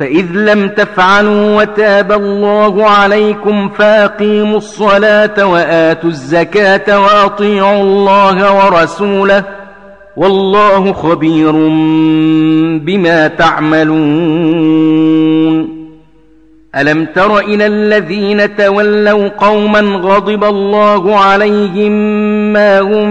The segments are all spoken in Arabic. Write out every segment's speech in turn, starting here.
فإذ لم تفعلوا وتاب الله عليكم فأقيموا الصلاة وآتوا الزكاة وأطيعوا الله ورسوله والله خبير بما تعملون. ألم تر إلى الذين تولوا قوما غضب الله عليهم ما هم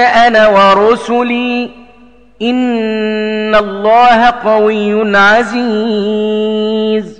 أنا ورسلي إن الله قوي عزيز.